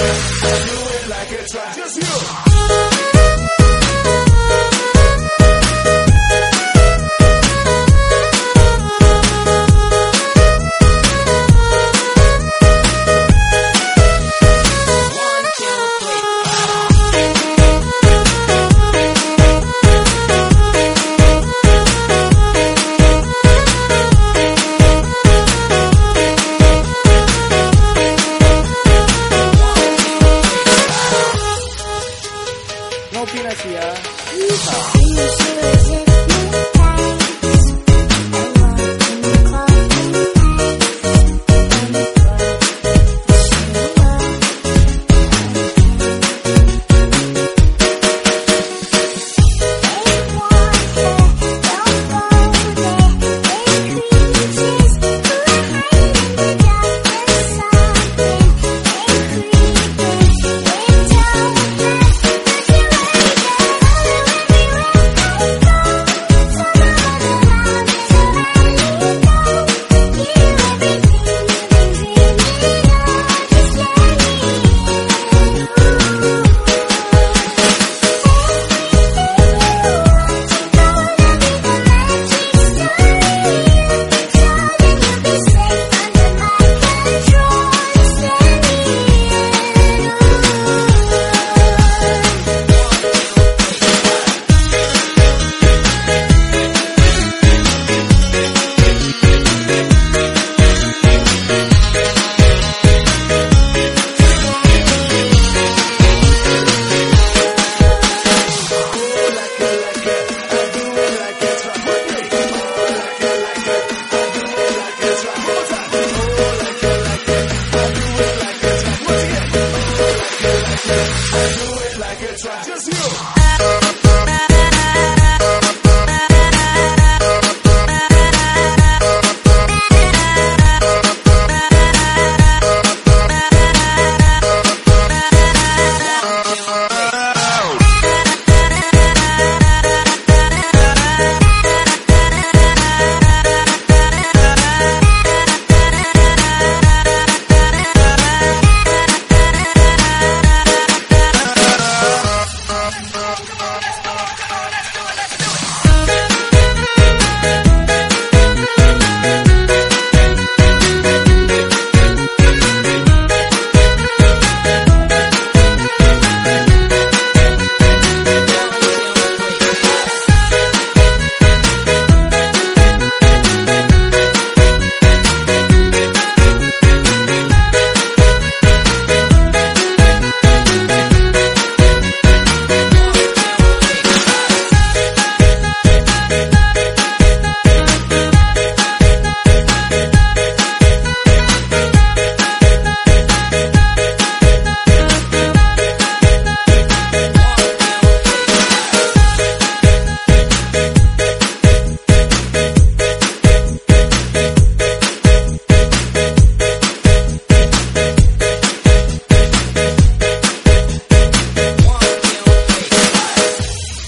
Do it like a truck. Just hear Just you.